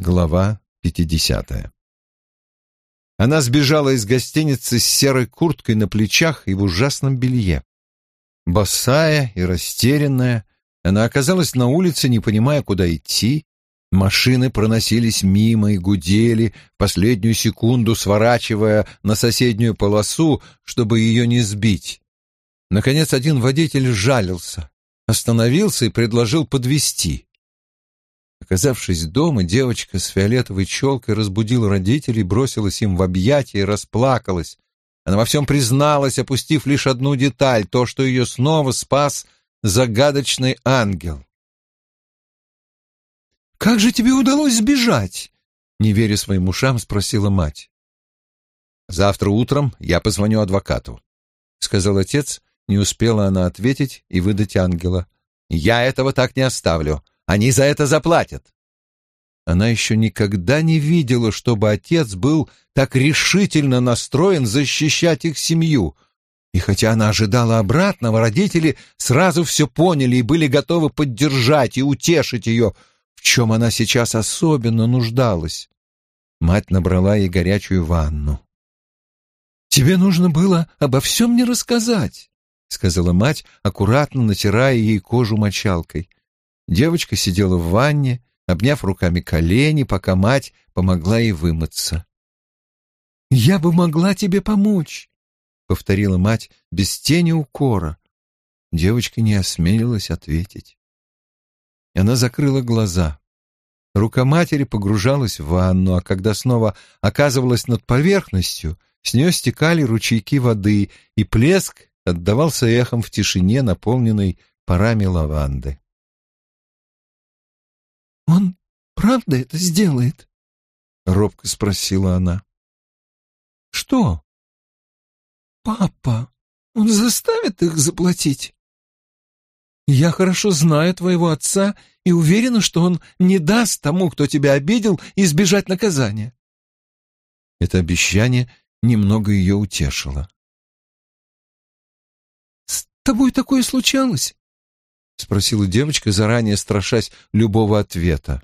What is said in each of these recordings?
Глава пятидесятая Она сбежала из гостиницы с серой курткой на плечах и в ужасном белье. Босая и растерянная, она оказалась на улице, не понимая, куда идти. Машины проносились мимо и гудели, последнюю секунду сворачивая на соседнюю полосу, чтобы ее не сбить. Наконец один водитель жалился, остановился и предложил подвести. Оказавшись дома, девочка с фиолетовой челкой разбудила родителей, бросилась им в объятия и расплакалась. Она во всем призналась, опустив лишь одну деталь, то, что ее снова спас загадочный ангел. «Как же тебе удалось сбежать?» — не веря своим ушам, спросила мать. «Завтра утром я позвоню адвокату», — сказал отец. Не успела она ответить и выдать ангела. «Я этого так не оставлю. Они за это заплатят. Она еще никогда не видела, чтобы отец был так решительно настроен защищать их семью. И хотя она ожидала обратного, родители сразу все поняли и были готовы поддержать и утешить ее, в чем она сейчас особенно нуждалась. Мать набрала ей горячую ванну. «Тебе нужно было обо всем мне рассказать», — сказала мать, аккуратно натирая ей кожу мочалкой. Девочка сидела в ванне, обняв руками колени, пока мать помогла ей вымыться. «Я бы могла тебе помочь», — повторила мать без тени укора. Девочка не осмелилась ответить. Она закрыла глаза. Рука матери погружалась в ванну, а когда снова оказывалась над поверхностью, с нее стекали ручейки воды, и плеск отдавался эхом в тишине, наполненной парами лаванды. «Он правда это сделает?» — робко спросила она. «Что?» «Папа, он заставит их заплатить?» «Я хорошо знаю твоего отца и уверена, что он не даст тому, кто тебя обидел, избежать наказания». Это обещание немного ее утешило. «С тобой такое случалось?» — спросила девочка, заранее страшась любого ответа.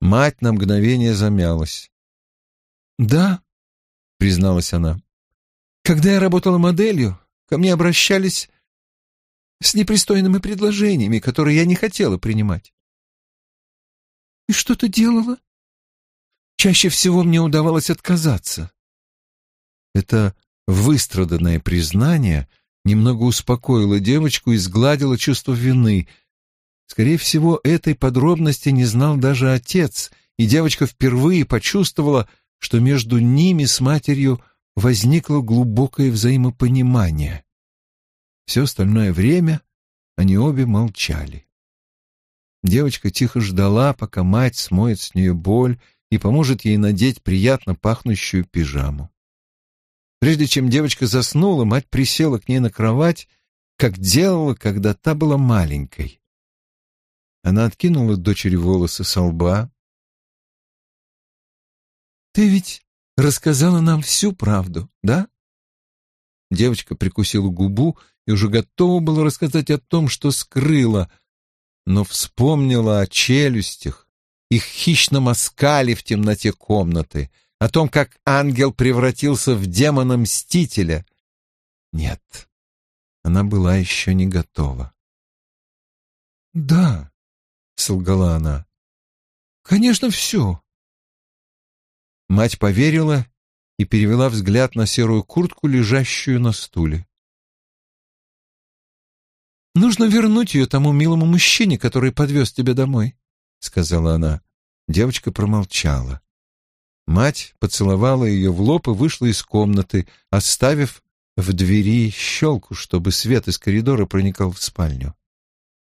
Мать на мгновение замялась. «Да», — призналась она. «Когда я работала моделью, ко мне обращались с непристойными предложениями, которые я не хотела принимать». «И что ты делала?» «Чаще всего мне удавалось отказаться». Это выстраданное признание — немного успокоила девочку и сгладила чувство вины. Скорее всего, этой подробности не знал даже отец, и девочка впервые почувствовала, что между ними с матерью возникло глубокое взаимопонимание. Все остальное время они обе молчали. Девочка тихо ждала, пока мать смоет с нее боль и поможет ей надеть приятно пахнущую пижаму. Прежде чем девочка заснула, мать присела к ней на кровать, как делала, когда та была маленькой. Она откинула дочери волосы со лба. «Ты ведь рассказала нам всю правду, да?» Девочка прикусила губу и уже готова была рассказать о том, что скрыла, но вспомнила о челюстях, их хищном оскале в темноте комнаты — о том, как ангел превратился в демона-мстителя. Нет, она была еще не готова. «Да», — солгала она, — «конечно, все». Мать поверила и перевела взгляд на серую куртку, лежащую на стуле. «Нужно вернуть ее тому милому мужчине, который подвез тебя домой», — сказала она. Девочка промолчала. Мать поцеловала ее в лоб и вышла из комнаты, оставив в двери щелку, чтобы свет из коридора проникал в спальню.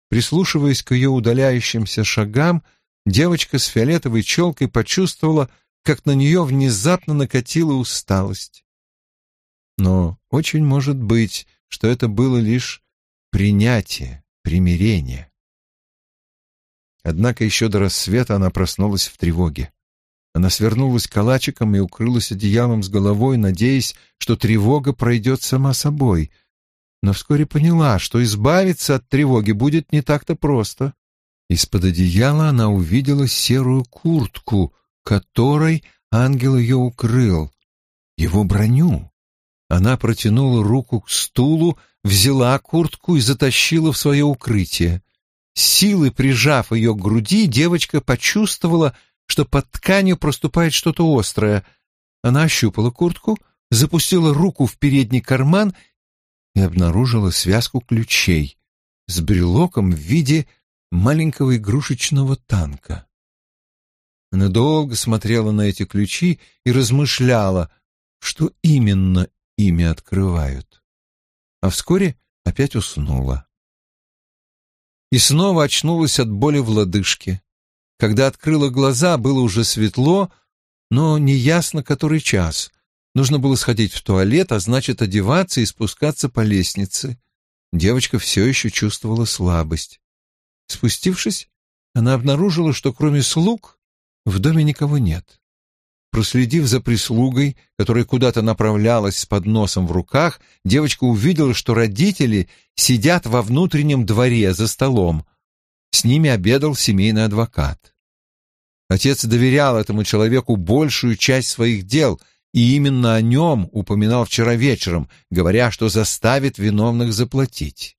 Прислушиваясь к ее удаляющимся шагам, девочка с фиолетовой челкой почувствовала, как на нее внезапно накатила усталость. Но очень может быть, что это было лишь принятие, примирение. Однако еще до рассвета она проснулась в тревоге. Она свернулась калачиком и укрылась одеялом с головой, надеясь, что тревога пройдет сама собой. Но вскоре поняла, что избавиться от тревоги будет не так-то просто. Из-под одеяла она увидела серую куртку, которой ангел ее укрыл, его броню. Она протянула руку к стулу, взяла куртку и затащила в свое укрытие. Силой прижав ее к груди, девочка почувствовала, что под тканью проступает что-то острое. Она ощупала куртку, запустила руку в передний карман и обнаружила связку ключей с брелоком в виде маленького игрушечного танка. Она долго смотрела на эти ключи и размышляла, что именно ими открывают. А вскоре опять уснула. И снова очнулась от боли в лодыжке. Когда открыла глаза, было уже светло, но неясно, который час. Нужно было сходить в туалет, а значит, одеваться и спускаться по лестнице. Девочка все еще чувствовала слабость. Спустившись, она обнаружила, что кроме слуг в доме никого нет. Проследив за прислугой, которая куда-то направлялась с подносом в руках, девочка увидела, что родители сидят во внутреннем дворе за столом. С ними обедал семейный адвокат. Отец доверял этому человеку большую часть своих дел, и именно о нем упоминал вчера вечером, говоря, что заставит виновных заплатить.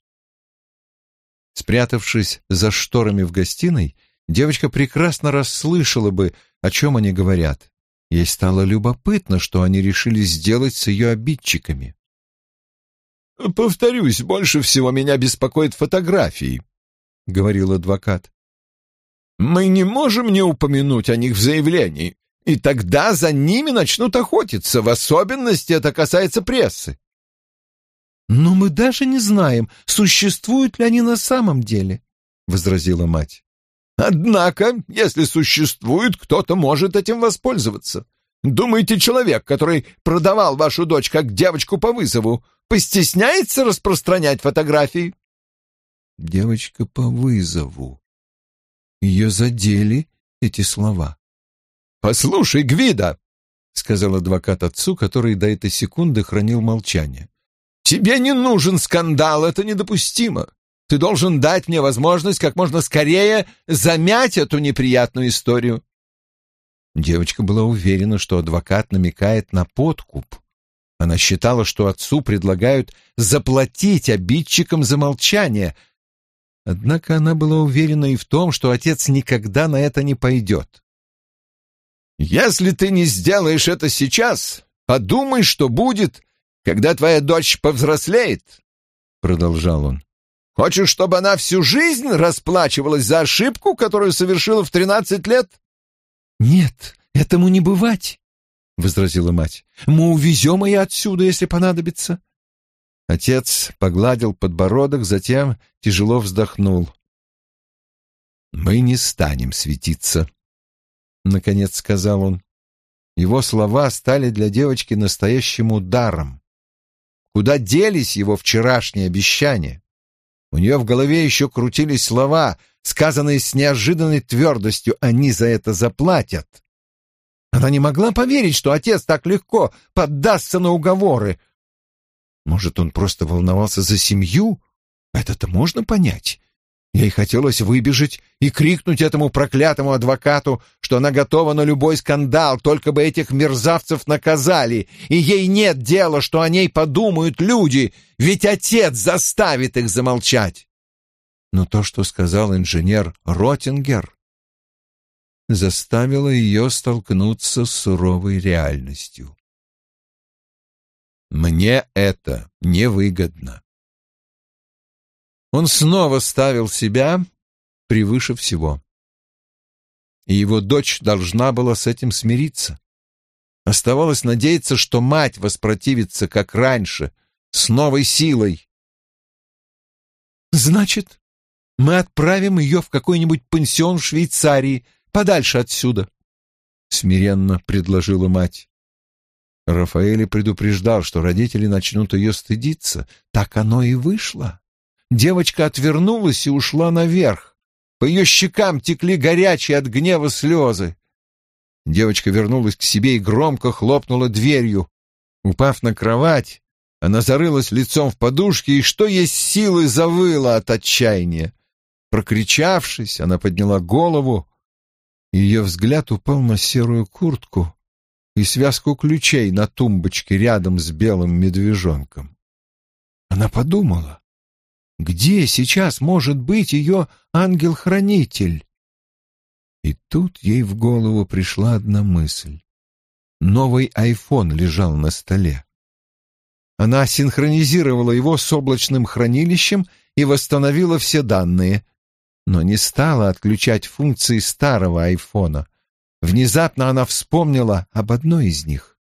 Спрятавшись за шторами в гостиной, девочка прекрасно расслышала бы, о чем они говорят. Ей стало любопытно, что они решили сделать с ее обидчиками. «Повторюсь, больше всего меня беспокоит фотографии», — говорил адвокат. «Мы не можем не упомянуть о них в заявлении, и тогда за ними начнут охотиться, в особенности это касается прессы». «Но мы даже не знаем, существуют ли они на самом деле», — возразила мать. Однако, если существует, кто-то может этим воспользоваться. Думаете, человек, который продавал вашу дочь как девочку по вызову, постесняется распространять фотографии? Девочка по вызову. Ее задели эти слова. «Послушай, Гвида», — сказал адвокат отцу, который до этой секунды хранил молчание, — «тебе не нужен скандал, это недопустимо. Ты должен дать мне возможность как можно скорее замять эту неприятную историю. Девочка была уверена, что адвокат намекает на подкуп. Она считала, что отцу предлагают заплатить обидчикам за молчание. Однако она была уверена и в том, что отец никогда на это не пойдет. «Если ты не сделаешь это сейчас, подумай, что будет, когда твоя дочь повзрослеет», — продолжал он. Хочешь, чтобы она всю жизнь расплачивалась за ошибку, которую совершила в тринадцать лет?» «Нет, этому не бывать», — возразила мать. «Мы увезем ее отсюда, если понадобится». Отец погладил подбородок, затем тяжело вздохнул. «Мы не станем светиться», — наконец сказал он. Его слова стали для девочки настоящим ударом. Куда делись его вчерашние обещания? У нее в голове еще крутились слова, сказанные с неожиданной твердостью «они за это заплатят». Она не могла поверить, что отец так легко поддастся на уговоры. Может, он просто волновался за семью? Это-то можно понять. Ей хотелось выбежать и крикнуть этому проклятому адвокату, что она готова на любой скандал, только бы этих мерзавцев наказали, и ей нет дела, что о ней подумают люди, ведь отец заставит их замолчать. Но то, что сказал инженер Ротингер, заставило ее столкнуться с суровой реальностью. «Мне это невыгодно», он снова ставил себя превыше всего. И его дочь должна была с этим смириться. Оставалось надеяться, что мать воспротивится, как раньше, с новой силой. «Значит, мы отправим ее в какой-нибудь пансион в Швейцарии, подальше отсюда», — смиренно предложила мать. Рафаэль предупреждал, что родители начнут ее стыдиться. Так оно и вышло. Девочка отвернулась и ушла наверх. По ее щекам текли горячие от гнева слезы. Девочка вернулась к себе и громко хлопнула дверью. Упав на кровать, она зарылась лицом в подушке и, что есть силы, завыла от отчаяния. Прокричавшись, она подняла голову. Ее взгляд упал на серую куртку и связку ключей на тумбочке рядом с белым медвежонком. Она подумала, где сейчас может быть ее ангел-хранитель? И тут ей в голову пришла одна мысль. Новый айфон лежал на столе. Она синхронизировала его с облачным хранилищем и восстановила все данные, но не стала отключать функции старого айфона. Внезапно она вспомнила об одной из них.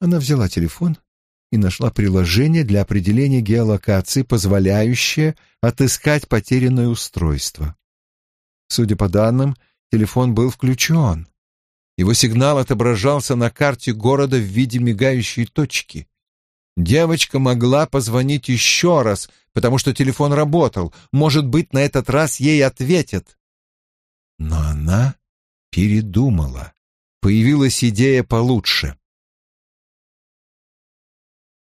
Она взяла телефон и нашла приложение для определения геолокации, позволяющее отыскать потерянное устройство. Судя по данным, телефон был включен. Его сигнал отображался на карте города в виде мигающей точки. Девочка могла позвонить еще раз, потому что телефон работал. Может быть, на этот раз ей ответят. Но она передумала. Появилась идея получше.